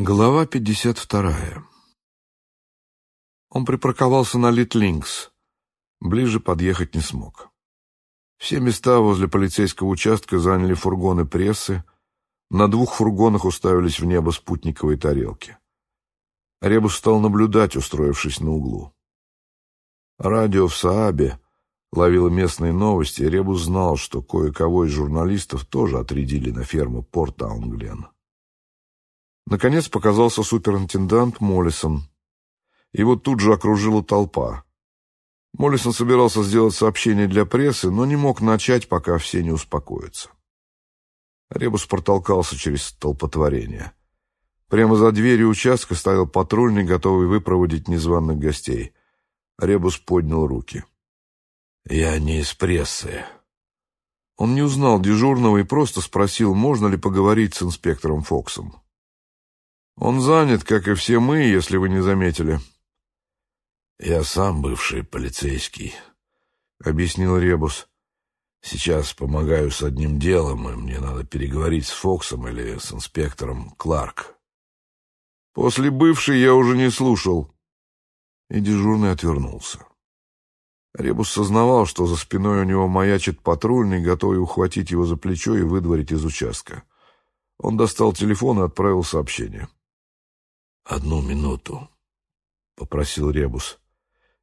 Глава 52. Он припарковался на Литлингс. Ближе подъехать не смог. Все места возле полицейского участка заняли фургоны прессы. На двух фургонах уставились в небо спутниковые тарелки. Ребус стал наблюдать, устроившись на углу. Радио в Саабе ловило местные новости, и Ребус знал, что кое-кого из журналистов тоже отрядили на ферму Порт-Аунглен. Наконец показался суперинтендант Моллисон. Его тут же окружила толпа. Моллисон собирался сделать сообщение для прессы, но не мог начать, пока все не успокоятся. Ребус протолкался через толпотворение. Прямо за дверью участка стоял патрульный, готовый выпроводить незваных гостей. Ребус поднял руки. «Я не из прессы». Он не узнал дежурного и просто спросил, можно ли поговорить с инспектором Фоксом. Он занят, как и все мы, если вы не заметили. Я сам бывший полицейский, объяснил Ребус. Сейчас помогаю с одним делом, и мне надо переговорить с Фоксом или с инспектором Кларк. После бывшей я уже не слушал. И дежурный отвернулся. Ребус сознавал, что за спиной у него маячит патрульный, готовый ухватить его за плечо и выдворить из участка. Он достал телефон и отправил сообщение. «Одну минуту», — попросил Ребус.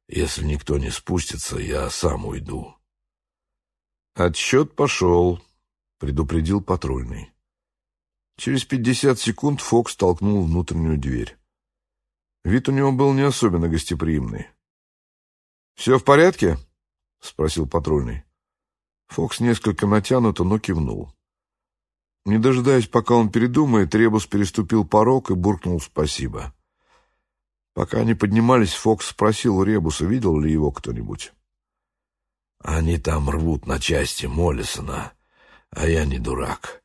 «Если никто не спустится, я сам уйду». «Отсчет пошел», — предупредил патрульный. Через пятьдесят секунд Фокс толкнул внутреннюю дверь. Вид у него был не особенно гостеприимный. «Все в порядке?» — спросил патрульный. Фокс несколько натянуто, но кивнул. Не дожидаясь, пока он передумает, Ребус переступил порог и буркнул спасибо. Пока они поднимались, Фокс спросил у Ребуса, видел ли его кто-нибудь. «Они там рвут на части Моллисона, а я не дурак».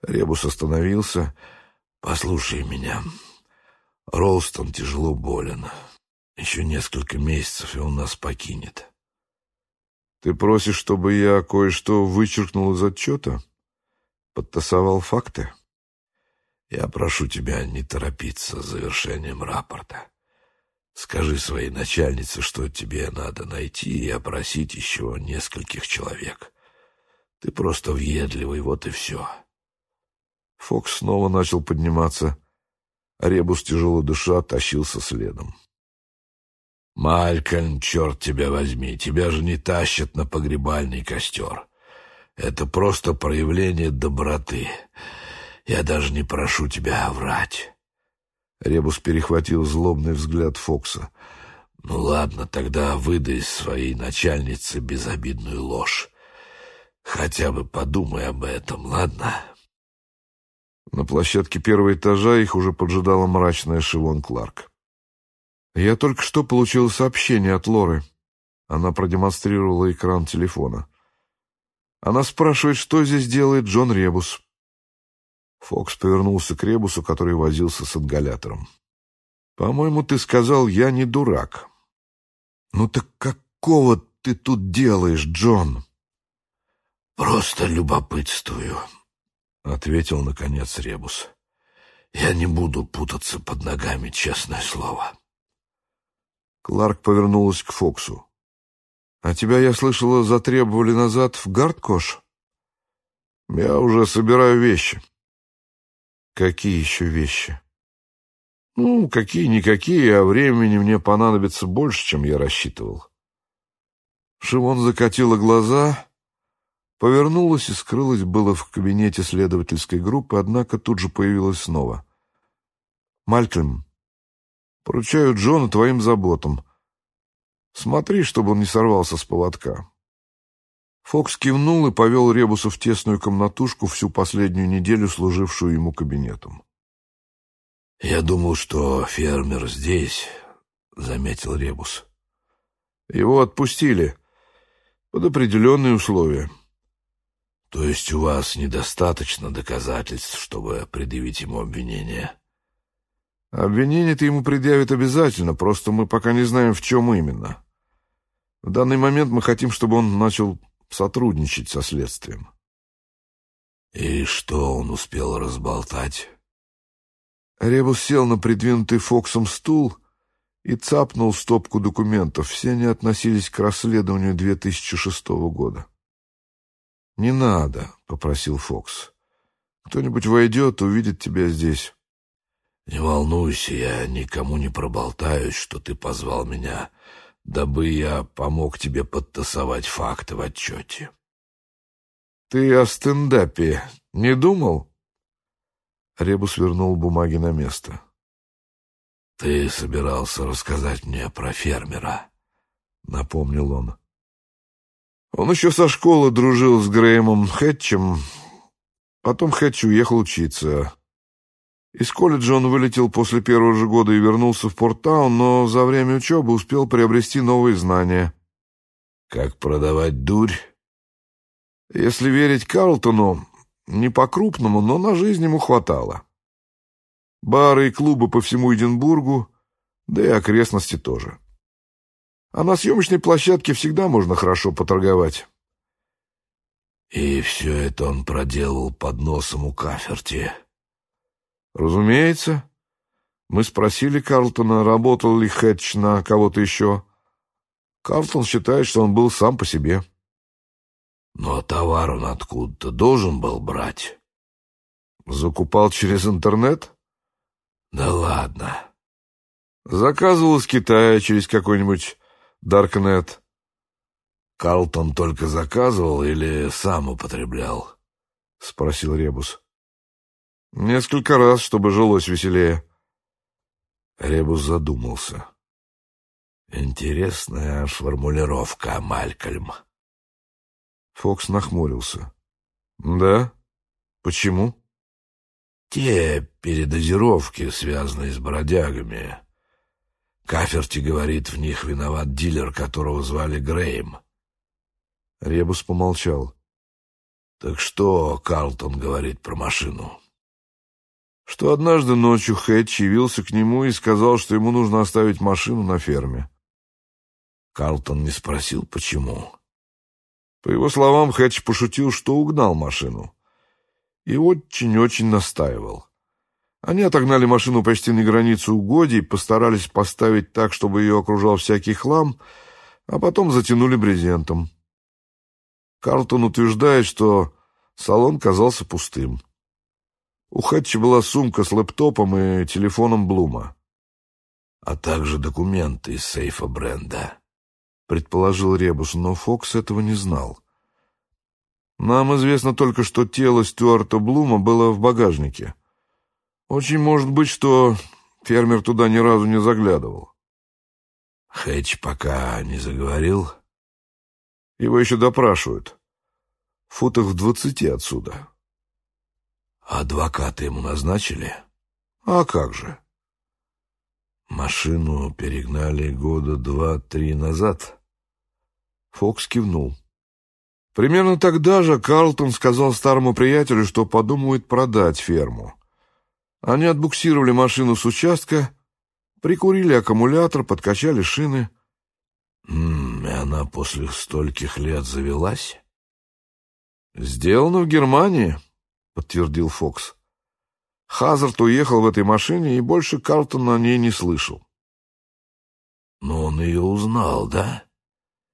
Ребус остановился. «Послушай меня. Ролстон тяжело болен. Еще несколько месяцев, и он нас покинет». «Ты просишь, чтобы я кое-что вычеркнул из отчета?» Подтасовал факты? Я прошу тебя не торопиться с завершением рапорта. Скажи своей начальнице, что тебе надо найти и опросить еще нескольких человек. Ты просто въедливый, вот и все. Фокс снова начал подниматься, а Ребус, тяжело дыша, тащился следом. «Малькольм, черт тебя возьми, тебя же не тащат на погребальный костер. Это просто проявление доброты. Я даже не прошу тебя врать. Ребус перехватил злобный взгляд Фокса. Ну ладно, тогда выдай своей начальнице безобидную ложь. Хотя бы подумай об этом, ладно? На площадке первого этажа их уже поджидала мрачная Шивон Кларк. «Я только что получил сообщение от Лоры». Она продемонстрировала экран телефона. Она спрашивает, что здесь делает Джон Ребус. Фокс повернулся к Ребусу, который возился с ингалятором. «По-моему, ты сказал, я не дурак». «Ну так какого ты тут делаешь, Джон?» «Просто любопытствую», — ответил, наконец, Ребус. «Я не буду путаться под ногами, честное слово». Кларк повернулась к Фоксу. А тебя, я слышала, затребовали назад в Гардкош? Я уже собираю вещи. Какие еще вещи? Ну, какие-никакие, а времени мне понадобится больше, чем я рассчитывал. Шимон закатила глаза, повернулась и скрылась было в кабинете следовательской группы, однако тут же появилась снова. «Малькольм, поручаю Джону твоим заботам. Смотри, чтобы он не сорвался с поводка. Фокс кивнул и повел Ребуса в тесную комнатушку, всю последнюю неделю служившую ему кабинетом. «Я думал, что фермер здесь», — заметил Ребус. «Его отпустили. Под определенные условия». «То есть у вас недостаточно доказательств, чтобы предъявить ему обвинение?» Обвинение-то ему предъявят обязательно, просто мы пока не знаем, в чем именно. В данный момент мы хотим, чтобы он начал сотрудничать со следствием. И что он успел разболтать? Ребус сел на придвинутый Фоксом стул и цапнул стопку документов. Все они относились к расследованию 2006 года. «Не надо», — попросил Фокс. «Кто-нибудь войдет, увидит тебя здесь». «Не волнуйся, я никому не проболтаюсь, что ты позвал меня, дабы я помог тебе подтасовать факты в отчете». «Ты о стендапе не думал?» Ребус вернул бумаги на место. «Ты собирался рассказать мне про фермера», — напомнил он. Он еще со школы дружил с Грэемом Хэтчем. Потом Хэтч уехал учиться. Из колледжа он вылетел после первого же года и вернулся в Порттаун, но за время учебы успел приобрести новые знания. «Как продавать дурь?» Если верить Карлтону, не по-крупному, но на жизнь ему хватало. Бары и клубы по всему Эдинбургу, да и окрестности тоже. А на съемочной площадке всегда можно хорошо поторговать. И все это он проделал под носом у Каферти. Разумеется. Мы спросили Карлтона, работал ли Хэтч на кого-то еще. Карлтон считает, что он был сам по себе. Но товар он откуда-то должен был брать. Закупал через интернет? Да ладно. Заказывал из Китая через какой-нибудь Даркнет. Карлтон только заказывал или сам употреблял? Спросил Ребус. Несколько раз, чтобы жилось веселее. Ребус задумался. Интересная формулировка, Малькольм. Фокс нахмурился. «Да? Почему?» «Те передозировки, связанные с бродягами. Каферти говорит, в них виноват дилер, которого звали Грейм». Ребус помолчал. «Так что Карлтон говорит про машину?» «Что однажды ночью Хэтч явился к нему и сказал, что ему нужно оставить машину на ферме». Карлтон не спросил, почему. По его словам, Хэтч пошутил, что угнал машину. И очень-очень настаивал. Они отогнали машину почти на границу угодий, постарались поставить так, чтобы ее окружал всякий хлам, а потом затянули брезентом. Карлтон утверждает, что салон казался пустым. У Хэтча была сумка с лэптопом и телефоном Блума. А также документы из сейфа бренда предположил Ребус, но Фокс этого не знал. Нам известно только, что тело Стюарта Блума было в багажнике. Очень может быть, что фермер туда ни разу не заглядывал. Хэтч пока не заговорил. Его еще допрашивают. В футах в двадцати отсюда. Адвоката ему назначили? А как же? Машину перегнали года два-три назад. Фокс кивнул. Примерно тогда же Карлтон сказал старому приятелю, что подумает продать ферму. Они отбуксировали машину с участка, прикурили аккумулятор, подкачали шины. М -м, и она после стольких лет завелась? «Сделано в Германии», — подтвердил Фокс. Хазард уехал в этой машине, и больше Карлтон о ней не слышал. «Но он ее узнал, да?»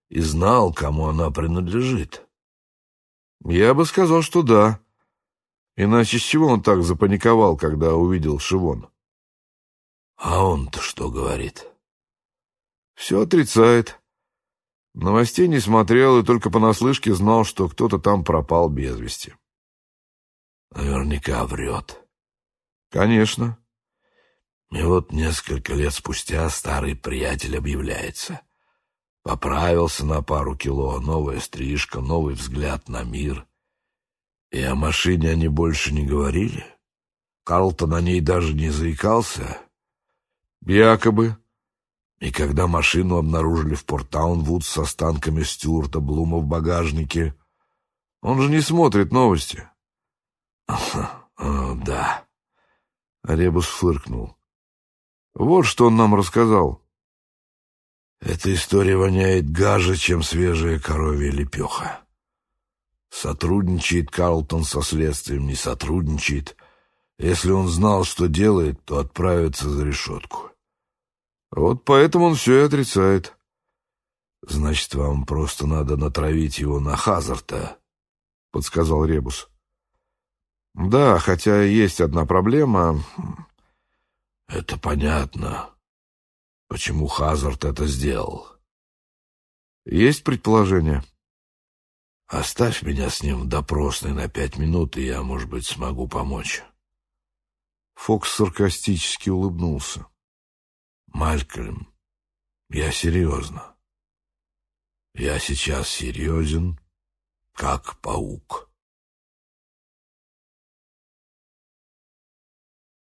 и знал, кому она принадлежит. Я бы сказал, что да. Иначе с чего он так запаниковал, когда увидел Шивон? А он-то что говорит? Все отрицает. Новостей не смотрел и только понаслышке знал, что кто-то там пропал без вести. Наверняка врет. Конечно. И вот несколько лет спустя старый приятель объявляется — Поправился на пару кило, новая стрижка, новый взгляд на мир. И о машине они больше не говорили? Карлтон на ней даже не заикался? Якобы. И когда машину обнаружили в Порттаун-Вуд с останками Стюарта Блума в багажнике, он же не смотрит новости. О, да. Ребус фыркнул. Вот что он нам рассказал. Эта история воняет гаже, чем свежая коровья лепеха. Сотрудничает Карлтон со следствием, не сотрудничает. Если он знал, что делает, то отправится за решетку. Вот поэтому он все и отрицает. Значит, вам просто надо натравить его на Хазарта, — подсказал Ребус. Да, хотя есть одна проблема. Это понятно. Почему Хазард это сделал? Есть предположение? Оставь меня с ним в допросной на пять минут, и я, может быть, смогу помочь. Фокс саркастически улыбнулся. Малькольм, я серьезно. Я сейчас серьезен, как паук.